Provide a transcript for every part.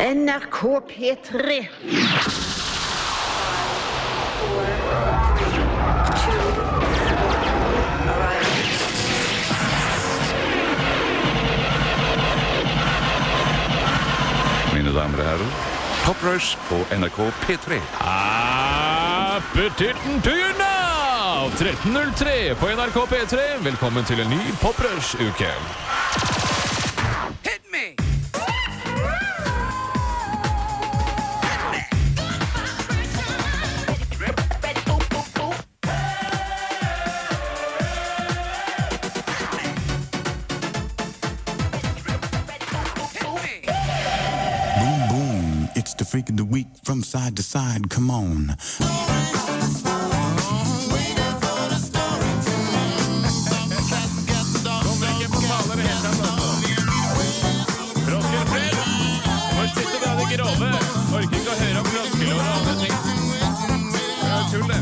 NRK P3. Mine damer og herrer, Poprush på NRK P3. Appetitten to you now! 13.03 på NRK P3. Velkommen til en ny Poprush-uke. Boom, from side to side. Come on. Orker ikke å høre om ting. Det er tull, det.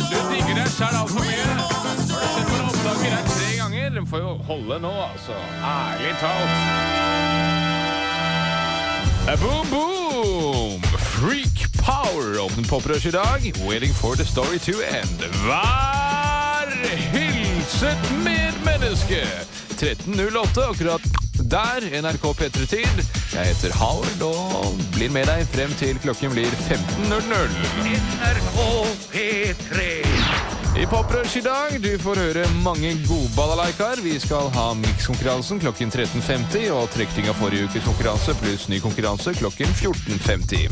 Du digger deg sjæl altfor mye. Har sett på opptaker her tre ganger? Den får jo holde nå, altså. Ærlig talt. Eh, Boom, boom! Freak Power åpnet poprush i dag. Waiting for the story to end. Vær hilset medmenneske! 13.08 akkurat der, NRK P3-tid. Jeg heter Howard og blir med deg frem til klokken blir 15.00. NRK P3. I Poprush i dag, du får høre mange godballalaikar. Vi skal ha mikskonkurransen klokken 13.50 og trekning av forrige ukes konkurranse pluss ny konkurranse klokken 14.50.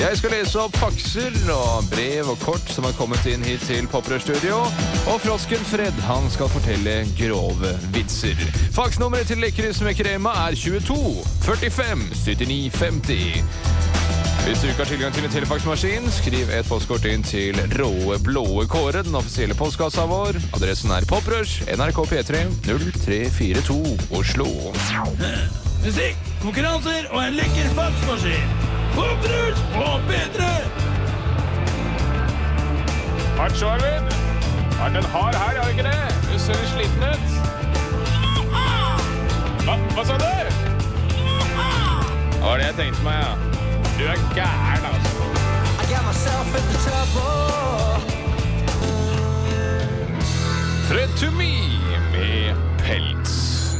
Jeg skal lese opp fakser og brev og kort som har kommet inn hit til Poprush-studio. Og frosken Fred han skal fortelle grove vitser. Faksnummeret til Lekkerys med krema er 22 45 79 50. Hvis du ikke har tilgang til en telefaksmaskin, skriv et postkort inn til Råe blåe Kåre, den offisielle postkassa vår. Adressen er Poprush, NRK P3, 0342 Oslo. Musikk, konkurranser og en lekker faksmaskin. Poprush på P3! Hardt så, Arvid. Vært en hard her, har du ikke det? Du ser litt sliten ut. Hva, hva sa du? Det var det jeg tenkte meg, ja. Du er gæren, altså. Fred to me med pels.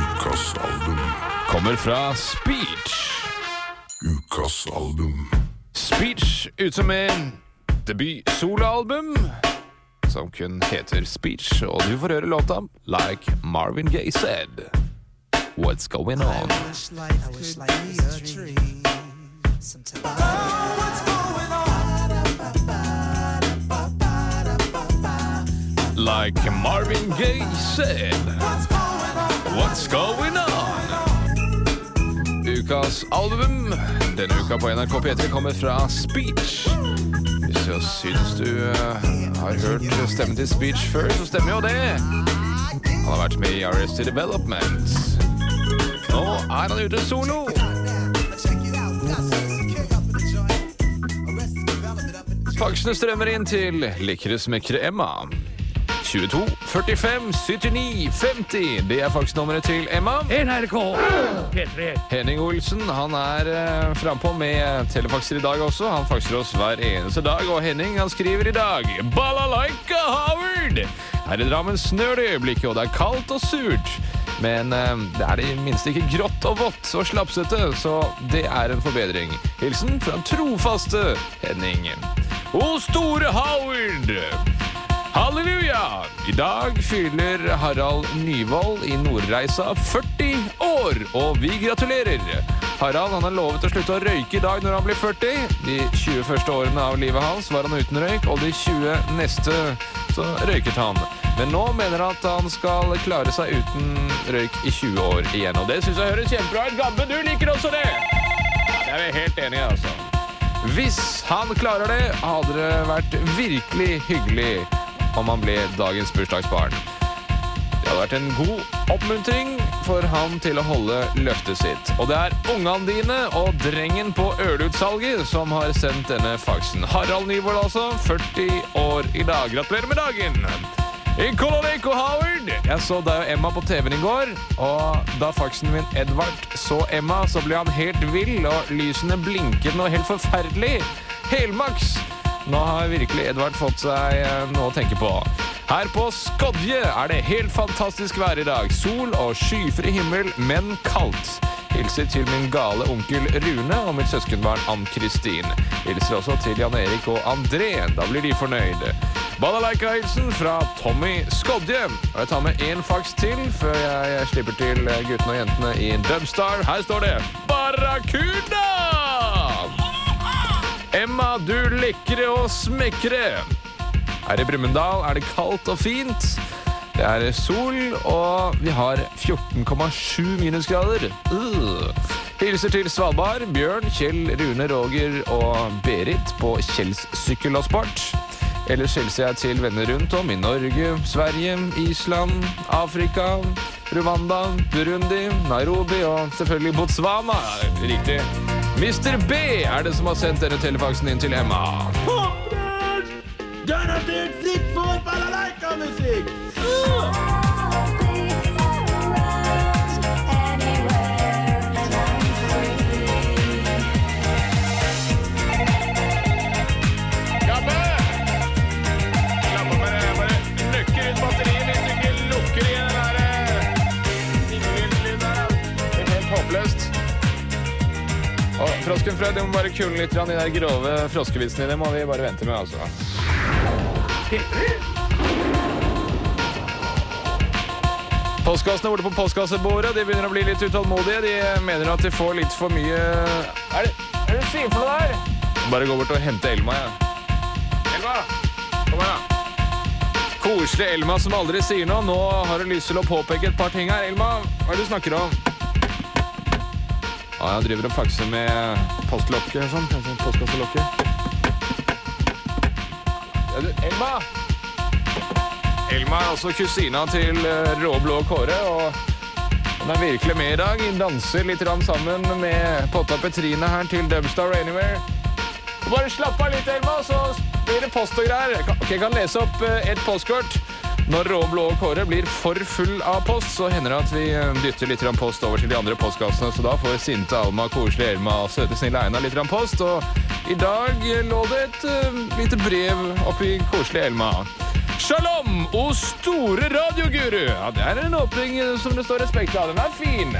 Ukas album. Kommer fra Speech. Ukas album. Speech ute med debut-soloalbum som kun heter Speech, og du får høre låta Like Marvin Gaye Said. What's going on? Like Marvin Gaye said. What's going on? Ukas album denne uka på NRK P3 kommer fra Speech. Hvis du syns du eh, har hørt stemmen til Speech før, så stemmer jo det. Han har vært med i Arrested Development. Nå er han ute solo. Faksene strømmer inn til Likres smekre Emma. 22 45 79 50. Det er faksnummeret til Emma. NRK P3. Henning Olsen han er eh, frampå med telefakser i dag også. Han fakser oss hver eneste dag. Og Henning han skriver i dag Balalaika Howard! Her i Drammen snør det i øyeblikket, og det er kaldt og surt. Men eh, det er i det minste ikke grått og vått og slapsete, så det er en forbedring. Hilsen fra trofaste Henning. O store Howard! Halleluja! I dag fyller Harald Nyvold i Nordreisa 40 år, og vi gratulerer! Harald han har lovet å slutte å røyke i dag når han blir 40. De 20 første årene av livet hans var han uten røyk, og de 20 neste så røyket han. Men nå mener han at han skal klare seg uten røyk i 20 år igjen, og det syns jeg høres kjempebra ut. Gabbe, du liker også det! Det er helt enige altså. Hvis han klarer det, hadde det vært virkelig hyggelig om han ble dagens bursdagsbarn. Det hadde vært en god oppmuntring for han til å holde løftet sitt. Og det er ungene dine og drengen på ølutsalget som har sendt denne faksen. Harald Nyvold altså, 40 år i dag. Gratulerer med dagen! I Koloneko Howard! Jeg så deg og Emma på TV-en i går, og da faksen min Edvard så Emma, så ble han helt vill, og lysene blinket noe helt forferdelig. Helmaks! Nå har virkelig Edvard fått seg eh, noe å tenke på. Her på Skodje er det helt fantastisk vær i dag. Sol og skyfri himmel, men kaldt. Hilser til min gale onkel Rune og mitt søskenbarn Ann-Kristin. Hilser også til Jan Erik og André. Da blir de fornøyd. Balalaika-hilsen fra Tommy Skodje. Og jeg tar med én faks til før jeg slipper til guttene og jentene i Dubstar. Her står det Barracuda! Emma, du lekre og smekre. Her i Brumunddal er det kaldt og fint. Det er sol, og vi har 14,7 minusgrader. Uh. Hilser til Svalbard, Bjørn, Kjell, Rune, Roger og Berit på Kjells sykkel og sport. Ellers hilser jeg til venner rundt om i Norge, Sverige, Island, Afrika, Rwanda, Burundi, Nairobi og selvfølgelig Botswana. Riktig. Mr. B er det som har sendt denne telefaksen inn til Emma. Popbrus! Garantert fritt for balalaika-musikk! Gabbe! Frosken Frø, du må bare kule litt i de der grove froskevitsene dine må vi bare vente med, altså. Postkassene borte på postkassebordet de begynner å bli litt utålmodige. De mener at de får litt for mye hva er det du sier for noe der? Bare gå bort og hente Elma, jeg. Elma! Kom her, da. Koselig Elma som aldri sier noe. Nå har du lyst til å påpeke et par ting her. Elma, hva er det du snakker om? Ja, jeg driver og fakser med postlokket sånn. Postkasselokket. Elma! Elma er altså kusina til eh, Råblå Kåre, og hun er virkelig med i dag. Danser litt sammen med Potta Petrine her til Dubstar Anywhere. Bare slapp av litt, Elma, så blir det post og greier. Jeg kan lese opp eh, et postkort. Når Råblå Kåre blir for full av post, så hender det at vi eh, dytter litt post over til de andre postkassene. Så da får sinte Alma, koselige Elma og søte snille Einar litt post. Og i dag lå det et uh, lite brev oppi koselige Elma. Shalom, o store radioguru! Ja, det er en åpning som det står respekt av. Den er fin.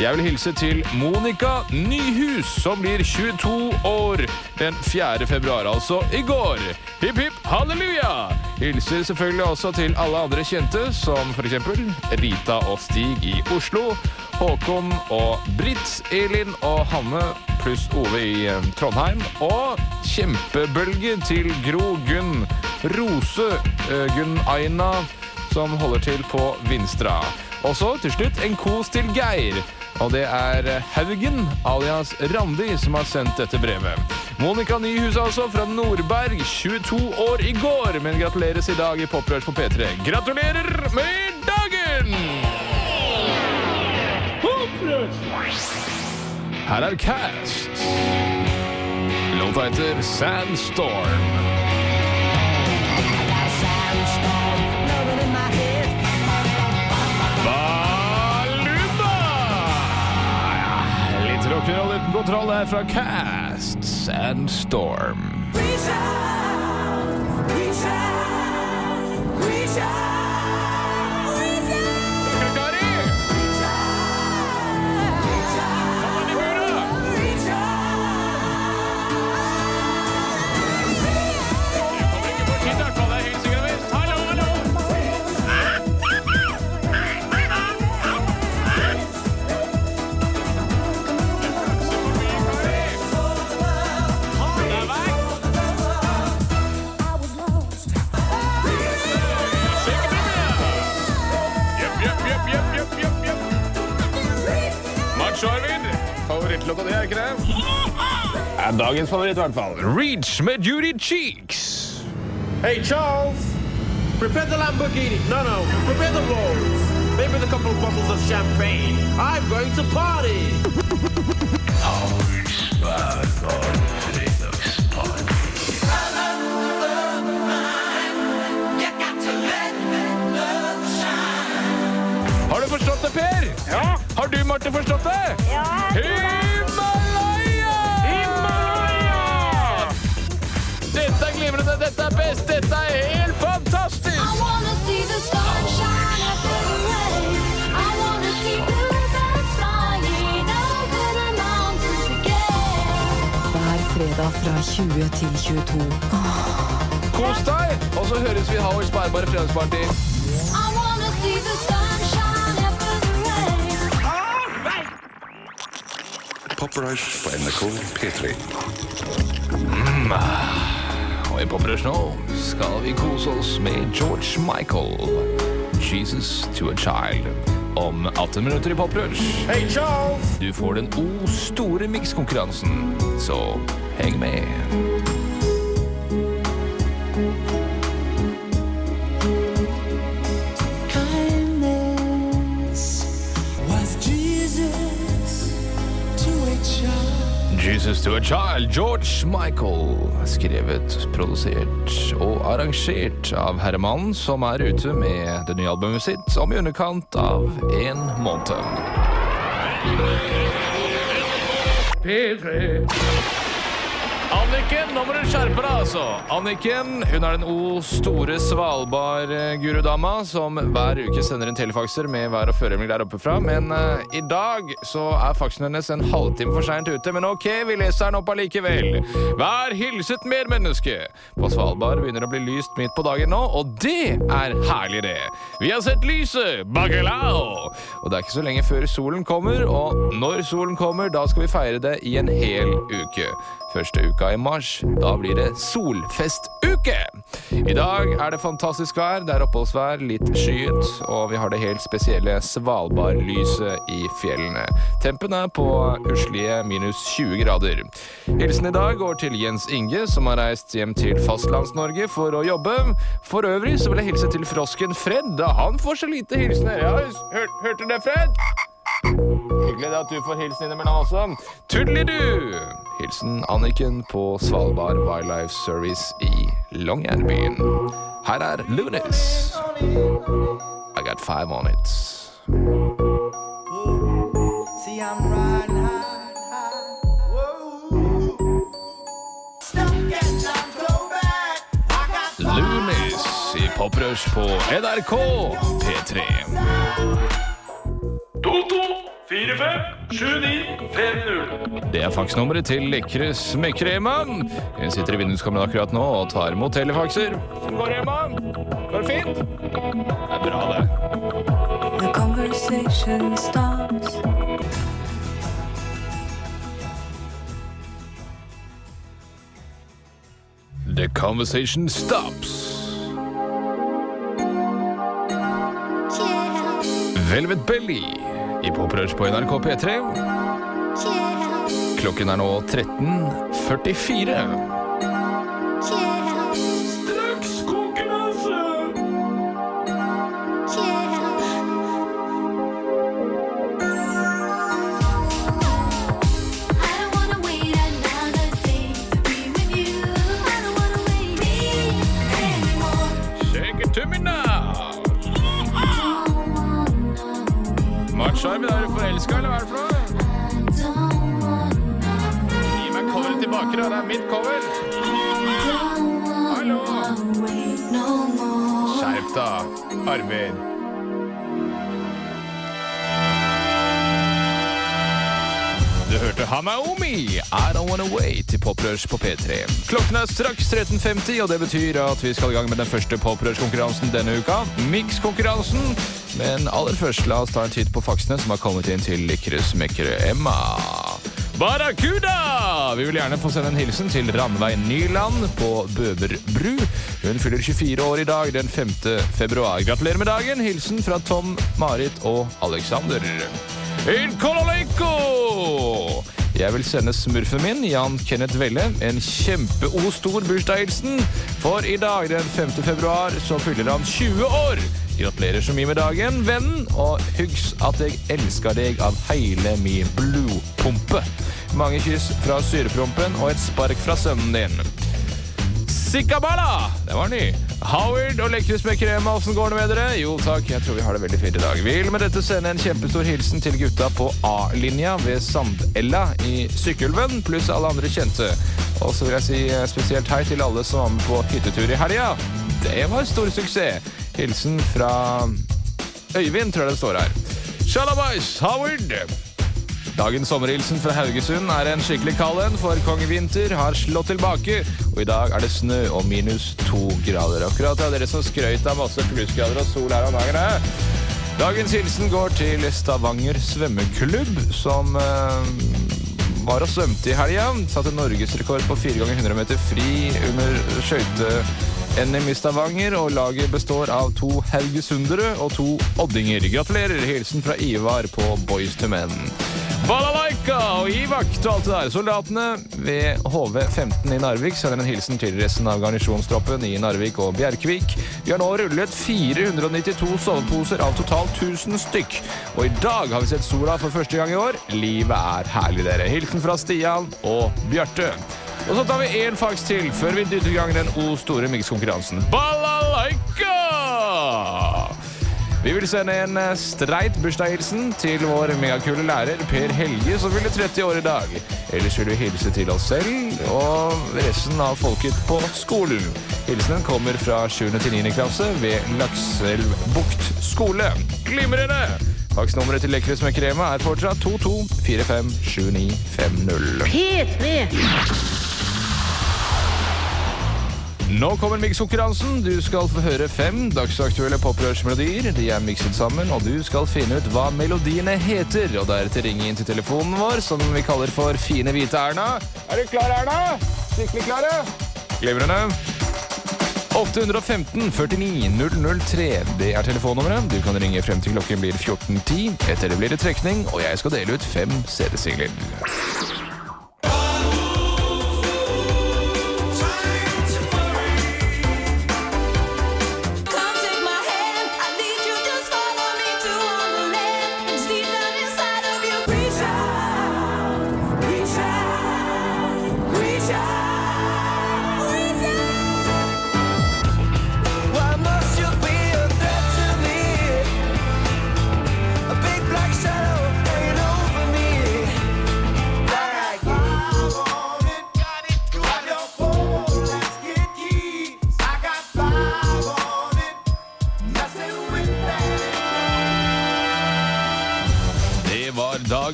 Jeg vil hilse til Monica Nyhus, som blir 22 år den 4. februar, altså i går. Hipp, hipp, halleluja! Hilser selvfølgelig også til alle andre kjente, som eksempel Rita og Stig i Oslo, Håkon og Britt, Elin og Hanne pluss Ove i eh, Trondheim, og kjempebølge til Gro Gunn Rose, eh, Gunn Aina, som holder til på Vinstra. Og så til slutt en kos til Geir. Og det er Haugen, alias Randi, som har sendt dette brevet. Monica Nyhus altså, fra Nordberg, 22 år i går, men gratuleres i dag i Poprørt på P3. Gratulerer med dagen! Her er Cast. Låta heter Sandstorm. Rock'n'roll uten kontroll her fra Cast. Reach Kari! Dagens favoritt, i hvert fall. Reach med Judy Cheeks. Hey, Charles! Prepare the Lamborghini. No, no. Prepare the rolls. Maybe a couple of bottles of champagne. I'm going to party! Har du forstått det, Per? Ja. Har du, Marte, forstått det? Ja, jeg tror det. Nordnes, dette er helt fantastisk! Hver fredag fra 20 til 22. Kos deg! Og så høres vi ha Howard Sparebare Fredagsparty. Pop Rush på NRK Mm. Ah. Og i Poprush nå skal vi kose oss med George Michael. Jesus to a child. Om 18 minutter i Poprush. Hey, Charles! Du får den O store mikskonkurransen, så heng med. A Child, George Michael. Skrevet, produsert og arrangert av herremannen som er ute med det nye albumet sitt om i underkant av en måned. Anniken, nå må du skjerpe deg, altså. Anniken hun er den O store Svalbard-gurudama som hver uke sender en telefakser med vær- og føremiddag der oppe fra. Men uh, i dag så er faksen hennes en halvtime for seint ute. Men ok, vi leser den opp allikevel. Vær hilset medmenneske. På Svalbard begynner det å bli lyst midt på dagen nå, og det er herlig, det. Vi har sett lyset! Bacalao! Og det er ikke så lenge før solen kommer, og når solen kommer, da skal vi feire det i en hel uke. Første uka i mars, da blir det solfestuke! I dag er det fantastisk vær, det er oppholdsvær, litt skyet, og vi har det helt spesielle Svalbardlyset i fjellene. Tempen er på uslige minus 20 grader. Hilsen i dag går til Jens Inge, som har reist hjem til Fastlands-Norge for å jobbe. For øvrig så vil jeg hilse til frosken Fred, da han får så lite hilsener. Ja, hør, hørte du det, Fred? Hyggelig det at du får hilsen innimellom også. Tudelidu! Hilsen Anniken på Svalbard Wildlife Service i Longyearbyen. Her er Lunis. I got five on it. See, I'm riding high. Lunis i Poprush på NRK P3. 22457950. Det er faksnummeret til lekre Smekkeremman. Hun sitter i vinduskammeret akkurat nå og tar imot telefakser. Hvordan går det, Emma? Går det fint? Det er bra, det. The conversation stops. The conversation stops. Velvet Belly i Poprush på NRK P3. Klokken er nå 13.44. hørte Hanaomi, I Don't Wanna Wait til Poprush på P3. Klokken er straks 13.50, og det betyr at vi skal i gang med den første Poprush-konkurransen denne uka. Mix-konkurransen. Men aller først, la oss ta en titt på faksene som har kommet inn til Likre Emma. Barracuda! Vi vil gjerne få sende en hilsen til Ranveig Nyland på Bøverbru. Hun fyller 24 år i dag, den 5. februar. Gratulerer med dagen. Hilsen fra Tom, Marit og Alexander. In Kolaleiko! Jeg vil sende smurfen min, Jan Kenneth Velle, en kjempe-o-stor bursdagshilsen. For i dag, den 5. februar, så fyller han 20 år. Gratulerer så mye med dagen, vennen, og hugs at jeg elsker deg av hele min blodpumpe. Mange kyss fra syreprompen og et spark fra sønnen din. Sikkabala! Det var ny. Howard og Lekkerus med krem, åssen går det med dere? Jo takk, jeg tror vi har det veldig fint i dag. Vil med dette sende en kjempestor hilsen til gutta på A-linja ved Sandella i Sykkylven, pluss alle andre kjente. Og så vil jeg si eh, spesielt hei til alle som var med på hyttetur i helga. Det var stor suksess. Hilsen fra Øyvind, tror jeg det står her. Shalabais, Howard! Dagens sommerhilsen fra Haugesund er en skikkelig kald en, for konge vinter har slått tilbake. Og i dag er det snø og minus to grader. Akkurat er dere som skrøt av masse plussgrader og sol her om dagen. her. Dagens hilsen går til Stavanger svømmeklubb, som eh, var og svømte i helga. Satte norgesrekord på 4 ganger 100 meter fri under skøyte-NM i Stavanger. Og laget består av to haugesundere og to oddinger. Gratulerer. Hilsen fra Ivar på Boys to Men. Balalaika og ivak til alt det der. Soldatene ved HV-15 i Narvik sender en hilsen til resten av garnisjonstroppen i Narvik og Bjerkvik. Vi har nå rullet 492 soveposer av totalt 1000 stykk. Og i dag har vi sett sola for første gang i år. Livet er herlig, dere. Hilsen fra Stian og Bjarte. Og så tar vi én faks til før vi dytter i gang den O store mikskonkurransen. Balalaika! Vi vil sende en eh, streit bursdagshilsen til vår megakule lærer Per Helge, som fyller 30 år i dag. Ellers vil vi hilse til oss selv og resten av folket på skolen. Hilsenen kommer fra 7. til 9. klasse ved Lakselvbukt skole. Glimrende! Faksnummeret til Lekre krema er fortsatt 22457950. P3. Nå kommer mikskonkurransen. Du skal få høre fem dagsaktuelle poprørsmelodier. De er mikset sammen, og du skal finne ut hva melodiene heter. Og deretter ringe inn til telefonen vår, som vi kaller for Fine hvite Erna. Er du klar, Erna? Skikkelig klare? Glimrende. 815 49 003. Det er telefonnummeret. Du kan ringe frem til klokken blir 14.10. Etter det blir det trekning, og jeg skal dele ut fem CD-singler.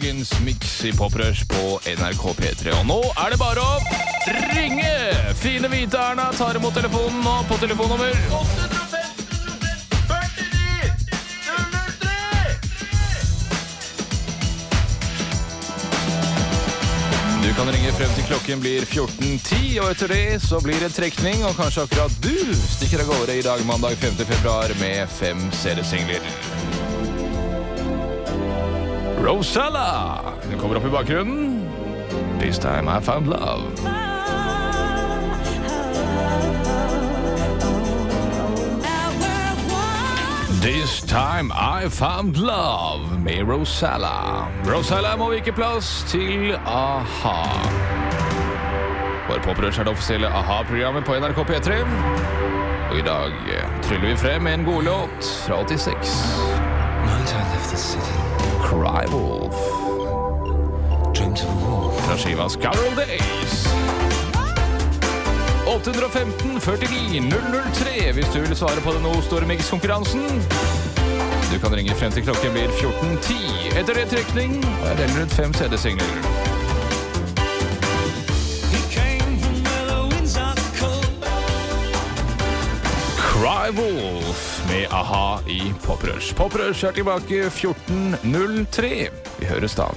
Dagens miks i Poprush på NRK P3. Og nå er det bare å ringe! Fine hvite Erna tar imot telefonen nå på telefonnummer Du kan ringe frem til klokken blir 14.10, og etter det så blir det trekning, og kanskje akkurat du stikker av gårde i dag mandag 5. februar med fem CD-singler. Rosella! Hun kommer opp i bakgrunnen. This time I found love. This time I found love med Rosella. Rosella må vike plass til a-ha. For Poprush er det offisielle a-ha-programmet på NRK P3. Og i dag tryller vi frem en god låt fra 86. Cry Wolf. Fra skiva Scarrow Days. 815 49 003 hvis du vil svare på den O-Stormix-konkurransen. Du kan ringe frem til klokken blir 14.10. Etter det trekning og jeg deler ut fem CD-singler. Cry Wolf med a-ha i Poprush. Poprush er tilbake 14.03. Vi høres da.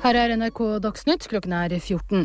Her er NRK Dagsnytt, klokken er 14.